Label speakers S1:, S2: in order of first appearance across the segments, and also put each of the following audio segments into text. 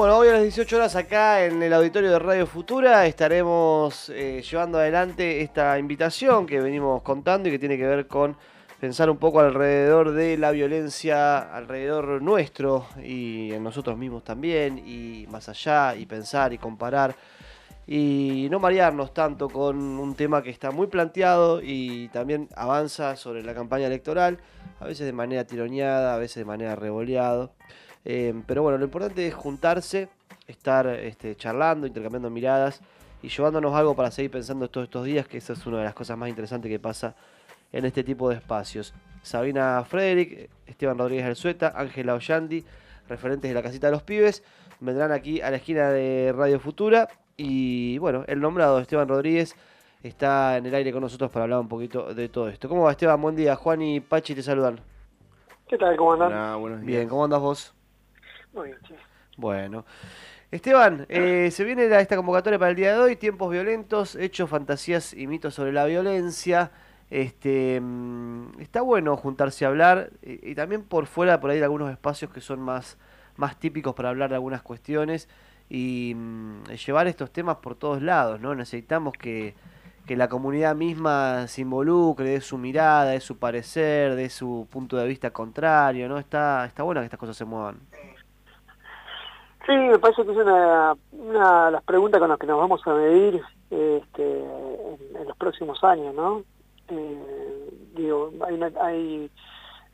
S1: Bueno, hoy a las 18 horas acá en el auditorio de Radio Futura estaremos eh, llevando adelante esta invitación que venimos contando y que tiene que ver con pensar un poco alrededor de la violencia, alrededor nuestro y en nosotros mismos también, y más allá, y pensar y comparar, y no marearnos tanto con un tema que está muy planteado y también avanza sobre la campaña electoral, a veces de manera tironeada, a veces de manera revoleado. Eh, pero bueno, lo importante es juntarse, estar este, charlando, intercambiando miradas y llevándonos algo para seguir pensando todos estos días, que esa es una de las cosas más interesantes que pasa en este tipo de espacios. Sabina Frederick, Esteban Rodríguez Alzueta, Ángela Ollandi, referentes de la casita de los pibes, vendrán aquí a la esquina de Radio Futura y bueno, el nombrado Esteban Rodríguez está en el aire con nosotros para hablar un poquito de todo esto. ¿Cómo va Esteban? Buen día. Juan y Pachi te saludan.
S2: ¿Qué tal? ¿Cómo andan?
S1: Hola, buenos días. Bien, ¿cómo andas vos?
S2: Muy bien.
S1: Bueno. Esteban, eh, se viene esta convocatoria para el día de hoy, tiempos violentos, hechos, fantasías y mitos sobre la violencia. Este, mm, está bueno juntarse a hablar y, también por fuera, por ahí, de algunos espacios que son más, más típicos para hablar de algunas cuestiones y mm, llevar estos temas por todos lados, ¿no? Necesitamos que, que la comunidad misma se involucre, de su mirada, de su parecer, de su punto de vista contrario, ¿no? Está, está bueno que estas cosas se muevan.
S2: Sí, me parece que es una, una de las preguntas con las que nos vamos a medir este, en los próximos años, ¿no? Eh, digo, hay, hay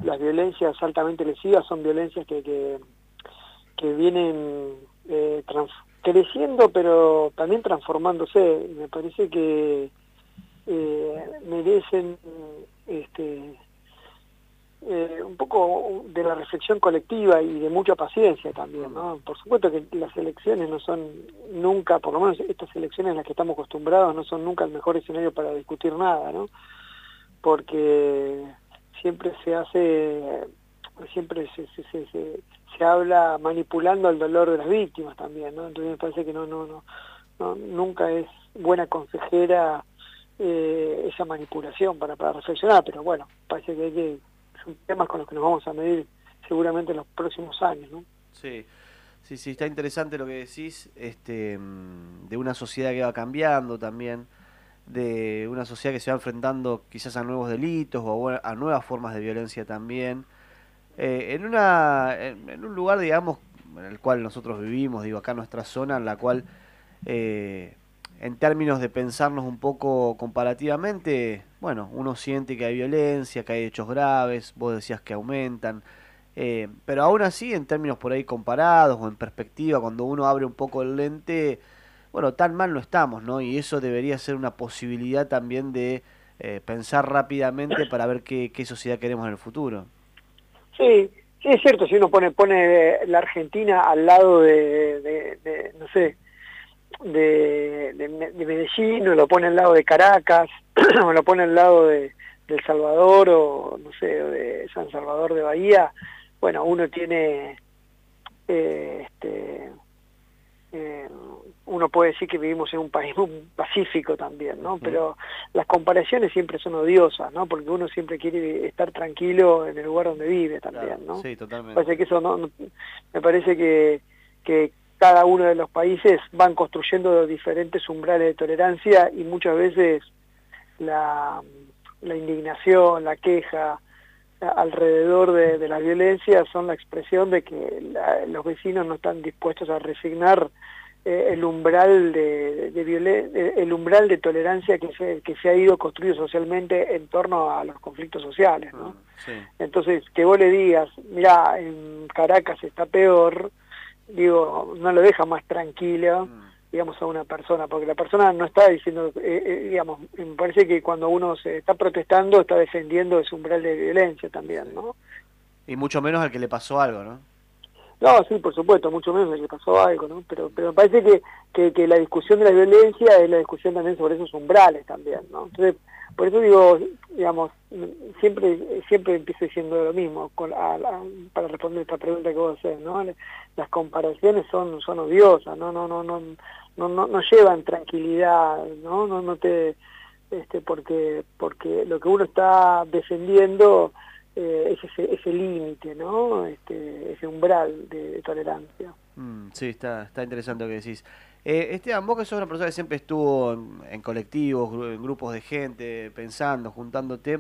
S2: las violencias altamente lesivas son violencias que, que, que vienen eh, creciendo pero también transformándose me parece que eh, merecen este eh, un poco de la reflexión colectiva y de mucha paciencia también, ¿no? Por supuesto que las elecciones no son nunca, por lo menos estas elecciones en las que estamos acostumbrados, no son nunca el mejor escenario para discutir nada, ¿no? porque siempre se hace, siempre se, se, se, se, habla manipulando el dolor de las víctimas también, ¿no? Entonces me parece que no, no, no, no nunca es buena consejera eh, esa manipulación para, para reflexionar, pero bueno, parece que, hay que son temas con los que nos vamos a medir seguramente en los próximos años.
S1: Sí. Sí, sí, está interesante lo que decís, este, mm, de una sociedad que va cambiando también, de una sociedad que se va enfrentando quizás a nuevos delitos o a, nuevas formas de violencia también. Eh, en, una, en, un lugar, digamos, en el cual nosotros vivimos, digo, acá nuestra zona, en la cual, eh, en términos de pensarnos un poco comparativamente, bueno, uno siente que hay violencia, que hay hechos graves, vos decías que aumentan, eh, pero aún así, en términos por ahí comparados o en perspectiva, cuando uno abre un poco el lente, bueno, tan mal no estamos, ¿no? Y eso debería ser una posibilidad también de eh, pensar rápidamente para ver qué, sociedad queremos en el futuro.
S2: Sí, sí es cierto, si uno pone, pone la Argentina al lado de, no sé, de, de, Medellín, o lo pone al lado de Caracas, o lo pone al lado de, El Salvador, o no sé, de San Salvador de Bahía, bueno, uno tiene... Eh, este, eh, uno puede decir que vivimos en un país muy pacífico también, ¿no? Pero las comparaciones siempre son odiosas, ¿no? Porque uno siempre quiere estar tranquilo en el lugar donde vive también, ¿no?
S1: Sí, totalmente.
S2: Parece que eso no, me parece que, que cada uno de los países van construyendo diferentes umbrales de tolerancia y muchas veces la, la indignación, la queja alrededor de, de la violencia son la expresión de que los vecinos no están dispuestos a resignar eh, el umbral de, de, el umbral de tolerancia que se, que se ha ido construido socialmente en torno a los conflictos sociales, ¿no? Ah, Entonces, que vos le digas, mira, en Caracas está peor, digo, no lo deja más tranquilo, mm. digamos, a una persona, porque la persona no está diciendo, eh, eh, digamos, me parece que cuando uno se está protestando, está defendiendo ese umbral de violencia también, ¿no?
S1: Y mucho menos al que le pasó algo, ¿no?
S2: No, sí, por supuesto, mucho menos que pasó algo, ¿no? Pero, pero me parece que, que, que, la discusión de la violencia es la discusión también sobre esos umbrales también, ¿no? Entonces, por eso digo, digamos, siempre siempre empiezo diciendo lo mismo con, para responder esta pregunta que vos haces, ¿no? Las comparaciones son son odiosas, ¿no? No, no, no, no, no, no llevan tranquilidad, ¿no? No, no te, este, porque, porque lo que uno está defendiendo eh, ese, ese límite, ¿no? Este, ese umbral de, tolerancia.
S1: Mm, sí, está, está interesante lo que decís. Eh, Esteban, vos que sos una persona que siempre estuvo en, colectivos, en grupos de gente, pensando, juntándote,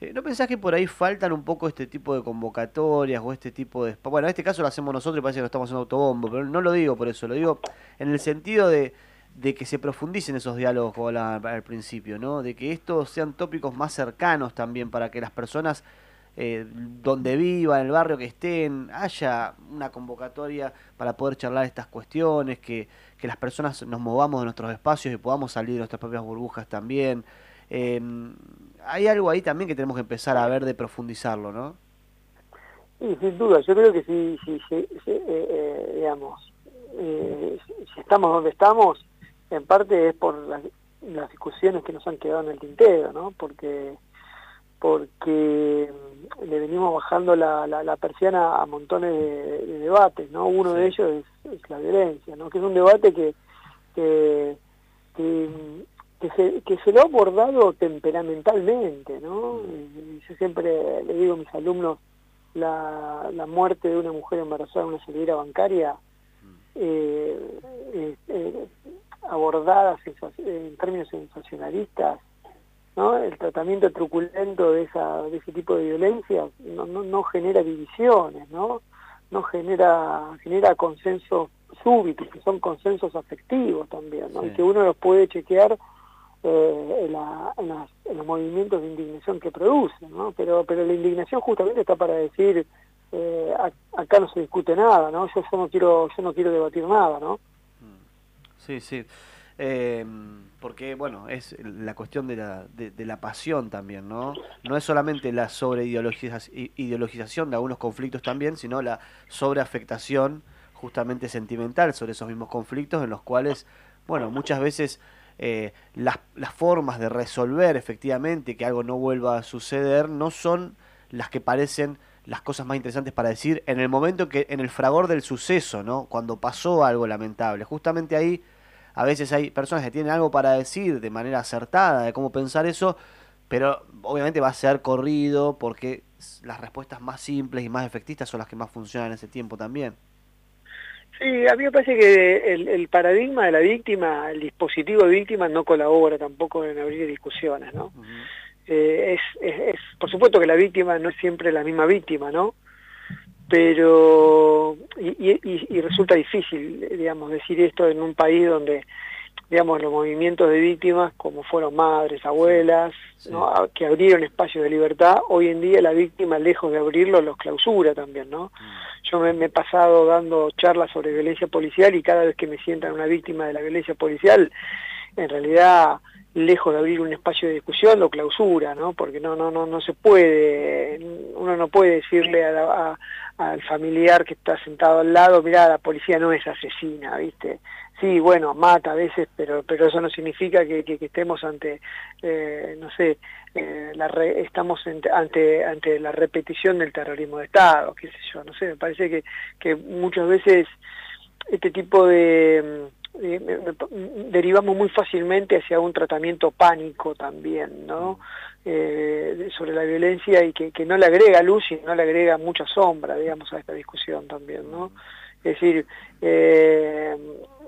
S1: eh, ¿no pensás que por ahí faltan un poco este tipo de convocatorias o este tipo de... Bueno, en este caso lo hacemos nosotros y parece que lo estamos haciendo autobombo, pero no lo digo por eso, lo digo en el sentido de, que se profundicen esos diálogos como al principio, ¿no? De que estos sean tópicos más cercanos también para que las personas eh, donde viva, en el barrio que estén, haya una convocatoria para poder charlar estas cuestiones, que, que las personas nos movamos de nuestros espacios y podamos salir de nuestras propias burbujas también. Em, hay algo ahí también que tenemos que empezar a ver de profundizarlo, ¿no?
S2: Sí, sin duda, yo creo que si, si, eh, eh, digamos, si estamos donde estamos, en parte es por las, las discusiones que nos han quedado en el tintero, ¿no? Porque porque mm, le venimos bajando la, la, persiana a montones de, debates, ¿no? Uno de ellos es, la violencia, ¿no? Que es un debate que, que, que, se, que se lo ha abordado temperamentalmente, ¿no? Yo siempre le digo a mis alumnos, la, la muerte de una mujer embarazada en una salida bancaria, mm. eh, eh, abordada en términos sensacionalistas, ¿no? el tratamiento truculento de, esa, de ese tipo de violencia no, no, no genera divisiones, ¿no? no genera, genera consensos súbitos, que son consensos afectivos también, ¿no? y que uno los puede chequear eh, en, la, en, los movimientos de indignación que producen, ¿no? pero, pero la indignación justamente está para decir eh, acá no se discute nada, ¿no? Yo, yo no quiero yo no quiero debatir nada, ¿no?
S1: Sí, sí. Eh, porque, bueno, es la cuestión de la, de, la pasión también, ¿no? No es solamente la sobreideologización de algunos conflictos también, sino la sobreafectación justamente sentimental sobre esos mismos conflictos en los cuales, bueno, muchas veces eh, las, las formas de resolver efectivamente que algo no vuelva a suceder no son las que parecen las cosas más interesantes para decir en el momento que, en el fragor del suceso, ¿no? Cuando pasó algo lamentable. Justamente ahí a veces hay personas que tienen algo para decir de manera acertada de cómo pensar eso, pero obviamente va a ser corrido porque las respuestas más simples y más efectistas son las que más funcionan en ese tiempo también.
S2: Sí, a mí me parece que el, paradigma de la víctima, el dispositivo de víctima no colabora tampoco en abrir discusiones, ¿no? Eh, es, es, por supuesto que la víctima no es siempre la misma víctima, ¿no? Pero y, resulta difícil digamos decir esto en un país donde digamos los movimientos de víctimas como fueron madres abuelas que abrieron espacios de libertad hoy en día la víctima lejos de abrirlo los clausura también no mm. yo me, he pasado dando charlas sobre violencia policial y cada vez que me sientan una víctima de la violencia policial en realidad lejos de abrir un espacio de discusión lo clausura no porque no no no no se puede uno no puede decirle a, a al familiar que está sentado al lado, mira, la policía no es asesina, ¿viste? Sí, bueno, mata a veces, pero pero eso no significa que, que, estemos ante, eh, no sé, eh, la estamos ante ante la repetición del terrorismo de Estado, qué sé yo, no sé, me parece que, que muchas veces este tipo de... derivamos muy fácilmente hacia un tratamiento pánico también, ¿no? eh, sobre la violencia y que, no le agrega luz y no le agrega mucha sombra, digamos, a esta discusión también, ¿no? Es decir, eh,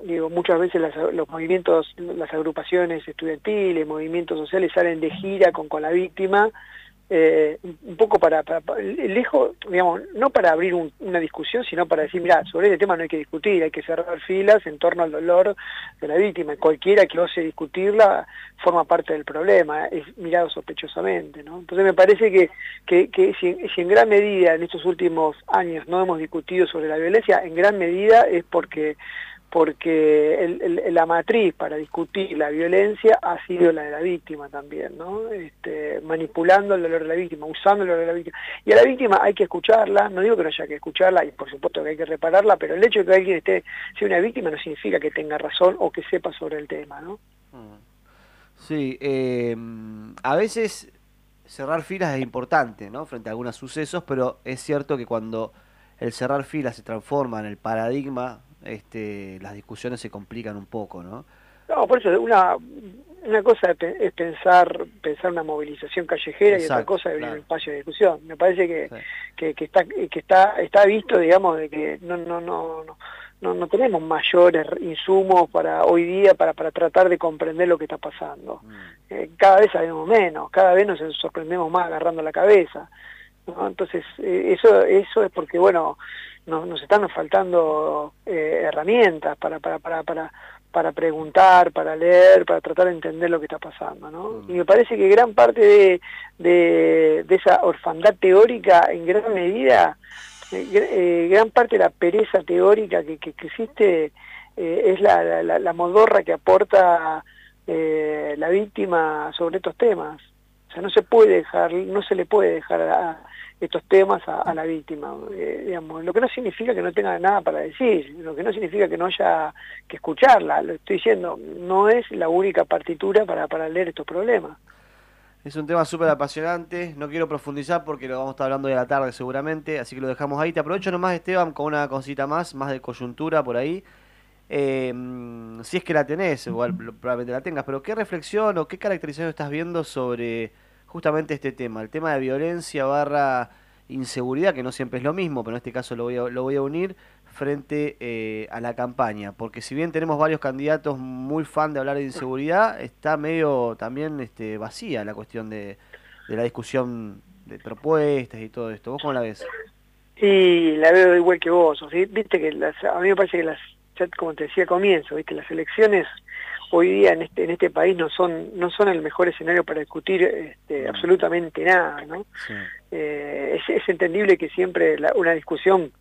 S2: digo, muchas veces los movimientos, las agrupaciones estudiantiles, movimientos sociales salen de gira con la víctima eh, un poco para, lejos, digamos, no para abrir una discusión, sino para decir, mira, sobre este tema no hay que discutir, hay que cerrar filas en torno al dolor de la víctima. Cualquiera que ose discutirla forma parte del problema, es mirado sospechosamente, ¿no? Entonces me parece que, que, que si en gran medida en estos últimos años no hemos discutido sobre la violencia, en gran medida es porque porque la matriz para discutir la violencia ha sido la de la víctima también, ¿no? Este, manipulando el dolor de la víctima, usando el dolor de la víctima. Y a la víctima hay que escucharla, no digo que no haya que escucharla, y por supuesto que hay que repararla, pero el hecho de que alguien esté, sea una víctima no significa que tenga razón o que sepa sobre el tema, ¿no? Mm.
S1: Sí, eh, a veces cerrar filas es importante, ¿no? Frente a algunos sucesos, pero es cierto que cuando el cerrar filas se transforma en el paradigma este, las discusiones se complican un poco, ¿no?
S2: No, por eso una, una cosa es pensar pensar una movilización callejera y otra cosa es abrir un espacio de discusión. Me parece que, que, está que está está visto, digamos, de que no no no no, no tenemos mayores insumos para hoy día para, para tratar de comprender lo que está pasando. Mm. Eh, cada vez sabemos menos, cada vez nos sorprendemos más agarrando la cabeza. Entonces, eh, eso, eso es porque, bueno, nos, nos están faltando eh, herramientas para, para, para, para, para preguntar, para leer, para tratar de entender lo que está pasando, ¿no? Mm. Y me parece que gran parte de, de, de esa orfandad teórica, en gran medida, eh, gran parte de la pereza teórica que, que, existe eh, es la, la, la, modorra que aporta eh, la víctima sobre estos temas. Sea, no se puede dejar, no se le puede dejar a, estos temas a, la víctima, digamos, lo que no significa que no tenga nada para decir, lo que no significa que no haya que escucharla, lo estoy diciendo, no es la única partitura para, leer estos problemas.
S1: Es un tema súper apasionante, no quiero profundizar porque lo vamos a estar hablando de la tarde seguramente, así que lo dejamos ahí. Te aprovecho nomás, Esteban, con una cosita más, más de coyuntura por ahí. Em, si es que la tenés, igual probablemente la tengas, pero ¿qué reflexión o qué caracterización estás viendo sobre justamente este tema? El tema de violencia barra inseguridad, que no siempre es lo mismo, pero en este caso lo voy a, lo voy a unir frente eh, a la campaña, porque si bien tenemos varios candidatos muy fan de hablar de inseguridad, está medio también este, vacía la cuestión de, de la discusión de propuestas y todo esto. ¿Vos cómo la ves?
S2: Sí, la veo igual que vos. Viste que las, a mí me parece que las, como te decía al comienzo, viste las elecciones hoy día en este en este país no son no son el mejor escenario para discutir este, absolutamente nada, ¿no? Eh, es, es, entendible que siempre la, una discusión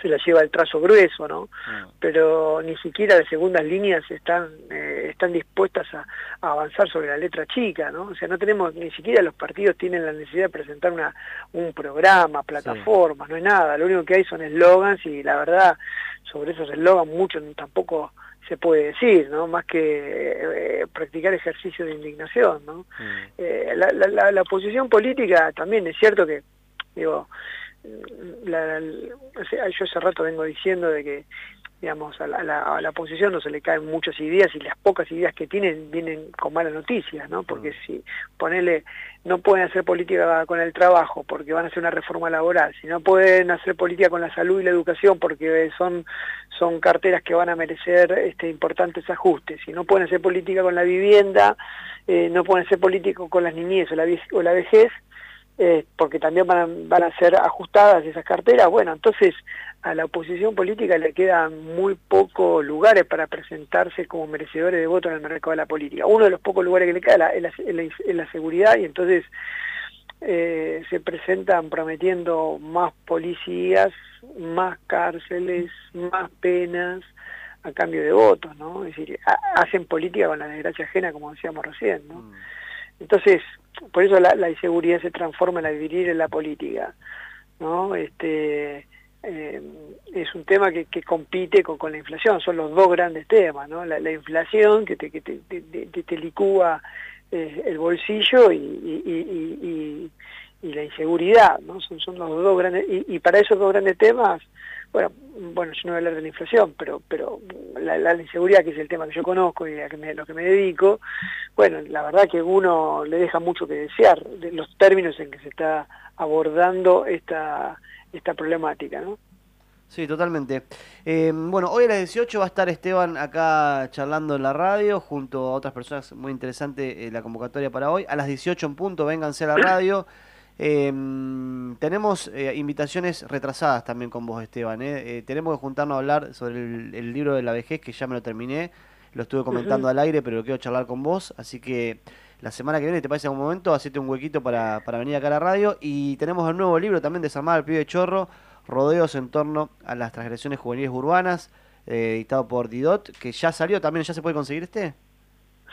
S2: se la lleva el trazo grueso, ¿no? Ah. Pero ni siquiera las segundas líneas están eh, están dispuestas a, avanzar sobre la letra chica, ¿no? O sea, no tenemos, ni siquiera los partidos tienen la necesidad de presentar una un programa, plataformas, no hay nada, lo único que hay son eslogans y la verdad, sobre esos eslogans mucho tampoco se puede decir, ¿no? Más que eh, practicar ejercicio de indignación, ¿no? Mm. Eh, la, la, la, posición política también es cierto que, digo, la, yo hace rato vengo diciendo de que digamos a la, a la, oposición no se le caen muchas ideas y las pocas ideas que tienen vienen con malas noticias, ¿no? Porque mm. si ponele, no pueden hacer política con el trabajo porque van a hacer una reforma laboral, si no pueden hacer política con la salud y la educación porque son, son carteras que van a merecer este, importantes ajustes, si no pueden hacer política con la vivienda, eh, no pueden hacer política con las niñez o la, o la vejez, eh, porque también van a, ser ajustadas esas carteras, bueno, entonces a la oposición política le quedan muy pocos lugares para presentarse como merecedores de voto en el mercado de la política. Uno de los pocos lugares que le queda es la, seguridad y entonces eh, se presentan prometiendo más policías, más cárceles, más penas a cambio de votos, ¿no? Es decir, hacen política con la desgracia ajena, como decíamos recién, ¿no? Mm. Entonces, por eso la, la, inseguridad se transforma en la vivir en la política, ¿no? Este, eh, es un tema que, que compite con, con, la inflación, son los dos grandes temas, ¿no? La, la inflación que te, que te, te, licúa eh, el bolsillo y, y, y, la inseguridad, ¿no? Son, son los dos grandes, y, para esos dos grandes temas bueno, bueno, yo no voy a hablar de la inflación, pero, pero la, la inseguridad, que es el tema que yo conozco y a lo que me dedico, bueno, la verdad que uno le deja mucho que desear de los términos en que se está abordando esta, esta problemática, ¿no?
S1: Sí, totalmente. Eh, bueno, hoy a las 18 va a estar Esteban acá charlando en la radio junto a otras personas muy interesante eh, la convocatoria para hoy. A las 18 en punto, vénganse a la radio. Eh, tenemos eh, invitaciones retrasadas también con vos, Esteban. tenemos que juntarnos a hablar sobre el, libro de la vejez, que ya me lo terminé. Lo estuve comentando al aire, pero lo quiero charlar con vos. Así que la semana que viene, ¿te parece un momento? Hacete un huequito para, para venir acá a la radio. Y tenemos el nuevo libro también, Desarmar al pibe de chorro, Rodeos en torno a las transgresiones juveniles urbanas, editado por Didot, que ya salió también. ¿Ya se puede conseguir este?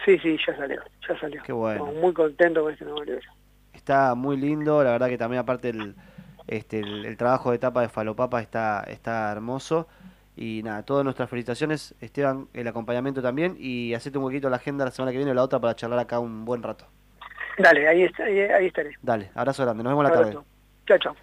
S2: Sí, sí, ya salió, ya salió.
S1: Qué bueno.
S2: muy contento con este nuevo libro
S1: está muy lindo, la verdad que también aparte el, este, el, trabajo de tapa de Falopapa está, está hermoso. Y nada, todas nuestras felicitaciones, Esteban, el acompañamiento también, y hacete un huequito a la agenda la semana que viene o la otra para charlar acá un buen rato.
S2: Dale, ahí, está, ahí, estaré.
S1: Dale, abrazo grande, nos vemos la tarde.
S2: Chao, chao.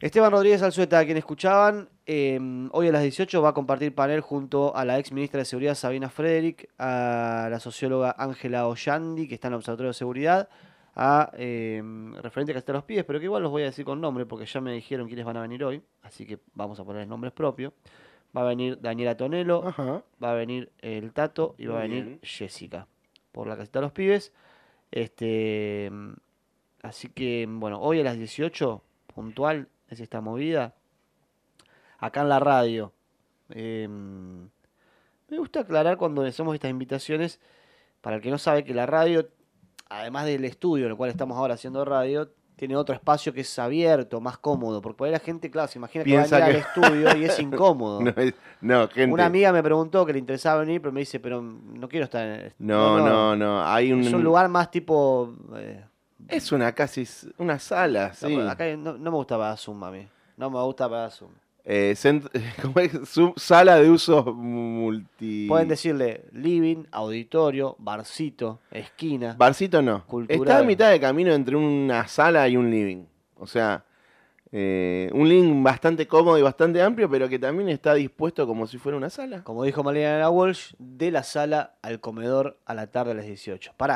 S1: Esteban Rodríguez Alzueta, a quien escuchaban, eh, hoy a las 18 va a compartir panel junto a la ex ministra de Seguridad Sabina Frederick, a la socióloga Ángela Ollandi, que está en el Observatorio de Seguridad, a eh, referente a Castillo los Pies, pero que igual los voy a decir con nombre porque ya me dijeron quiénes van a venir hoy, así que vamos a poner nombres propios. Va a venir Daniela Tonelo,
S3: Ajá.
S1: va a venir el Tato y va a venir
S3: bien.
S1: Jessica por la casita de los pibes. Este, así que, bueno, hoy a las 18, puntual, es esta movida. Acá en la radio. Em, me gusta aclarar cuando hacemos estas invitaciones, para el que no sabe que la radio, además del estudio en el cual estamos ahora haciendo radio, tiene otro espacio que es abierto, más cómodo, porque por ahí la gente, claro, se imagina que va a venir al
S3: que-
S1: estudio y es incómodo.
S3: No, es- no, gente.
S1: Una amiga me preguntó que le interesaba venir, pero me dice, pero no quiero estar en el...
S3: No, no, no. Hay un.
S1: Es un lugar más tipo... eh,
S3: Es una casi. Una sala,
S1: no,
S3: sí.
S1: acá no, no me gusta para Zoom a mí. No me gusta para Zoom.
S3: Eh, ¿cómo es? Sala de uso multi.
S1: Pueden decirle living, auditorio, barcito, esquina.
S3: Barcito no.
S1: Cultural.
S3: Está a mitad de camino entre una sala y un living. O sea, eh, un living bastante cómodo y bastante amplio, pero que también está dispuesto como si fuera una sala.
S1: Como dijo Mariana Walsh, de la sala al comedor a la tarde a las 18. Pará.